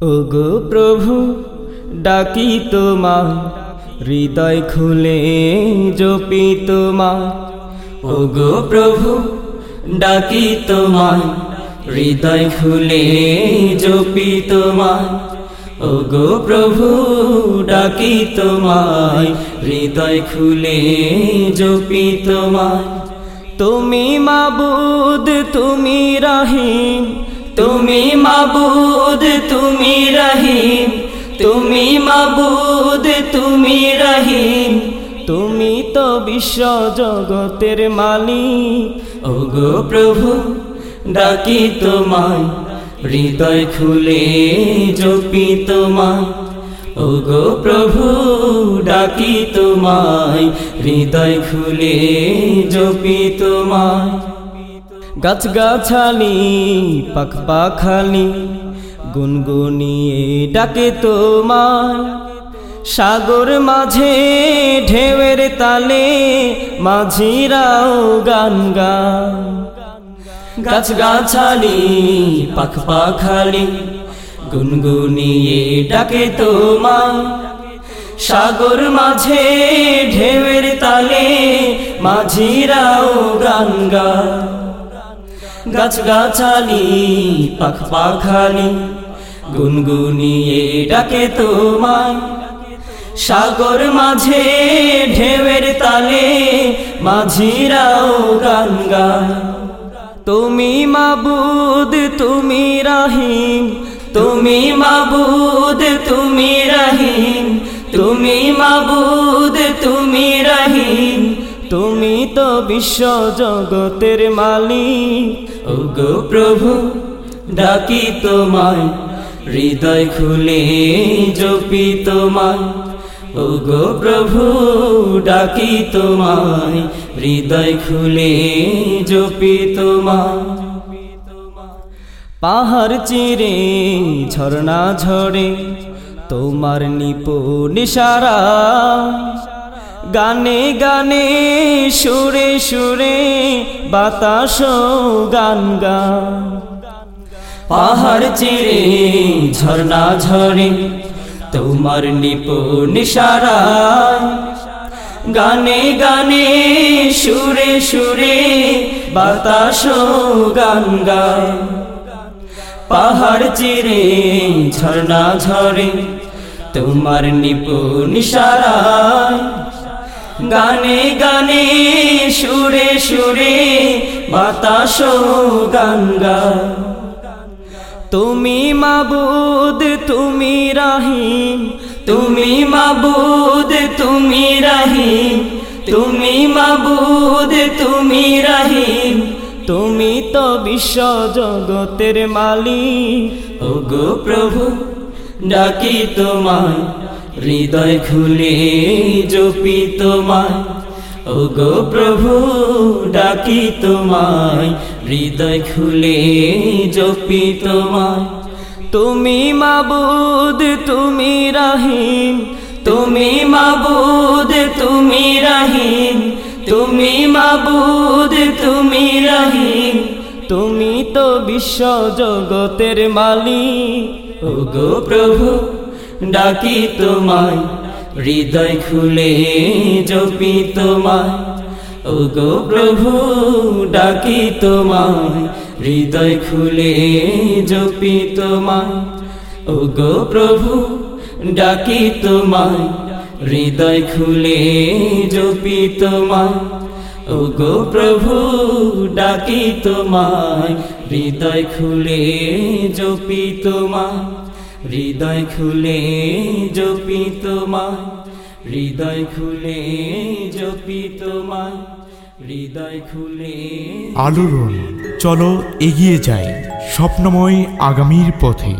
ওগো প্রভু, ডাকি তোমার হৃদয় খুলে জপি তোমার ওগো প্রভু, ডাকি তোমার হৃদয় খুলে জপি তোমার ওগো প্রভু, ডাকি তোমায়, হৃদয় খুলে জপি তোমার তুমি মাবুদ, তুমি রাহিম তুমি মাবুদ, তুমি রহিম। তুমি মাবুদ, তুমি রহিম। তুমি তো বিশ্ব জগতের মালিক। ওগো প্রভু, ডাকি তোমায়। হৃদয় খুলে জপি তোমায়। ওগো প্রভু, ডাকি তোমায়। হৃদয় খুলে জপি তোমায়। গাছ গাছালি পাখ পাখালি গুনগুনিয়ে ডাকে তোমার সাগর মাঝে, ঢেউয়ের তালে মাঝিরাও গান গান গাছ গাছালি পাখ পাখালি গুনগুনিয়ে ডাকে তোমার সাগর মাঝে, ঢেউয়ের তালে মাঝিরাও গান গান গাছ গাছালি পাখ পাখালি গুনগুনিয়ে ডাকে তোমায়। সাগর মাঝে, ঢেউয়ের তালে মাঝিরাও গান তুমি মাবুদ, তুমি রাহিম, তুমি মাবুদ, তুমি রহিম, তুমি মাবুদ, তুমি বিশ্ব জগতের মালিক। ওগো প্রভু, ডাকি তোমায়, হৃদয় খুলে জপি তোমায়। ওগো প্রভু, ডাকি তোমায়, হৃদয় খুলে জপি তোমায়। পাহাড় চিরে, ঝর্ণা ঝরে, তোমার নিপো নিশারা গানে গানে, সুরে সুরে বাতাস গান গান। পাহাড় চিরে, ঝর্ণা ঝরে, তোমার নিপো নিশারা গানে গানে, সুরে সুরে বাতাস গান গায় পাহাড় চিরে, ঝর্ণা ঝরে, তোমার নিপু নিশারায় গানে গানে, সুরে সুরে, বাতাস গান গায়। তুমি মাবুদ, তুমি রাহিম, তুমি মাবুদ, তুমি রাহিম, তুমি মাবুদ, তুমি রাহিম, তুমি তো বিশ্ব জগতের মালিক। ওগো প্রভু, ডাকি তোমায়। হৃদয় খুলে জপি তোমায়। ওগো প্রভু, ডাকি তোমায়। হৃদয় খুলে জপি তোমায়। তুমি মাবুদ, তুমি রাহিম। তুমি মাবুদ, তুমি রাহিম। তুমি মাবুদ, তুমি রহিম। তুমি তো বিশ্ব জগতের মালিক। ওগো প্রভু ডাকি তোমায়, হৃদয় খুলে জপি তোমায়। ওগো প্রভু, ডাকি তোমায়, হৃদয় খুলে জপি তোমায়। ওগো প্রভু, ডাকি তোমায়, হৃদয় খুলে জপি তোমায়। ওগো প্রভু, ডাকি তোমায়, হৃদয় খুলে জপি তোমায়। হৃদয় খুলে জপি তোমায়, হৃদয় খুলে জপি তোমায়, হৃদয় খুলে আলোড়ন, চলো এগিয়ে যাই স্বপ্নময় আগামীর পথে।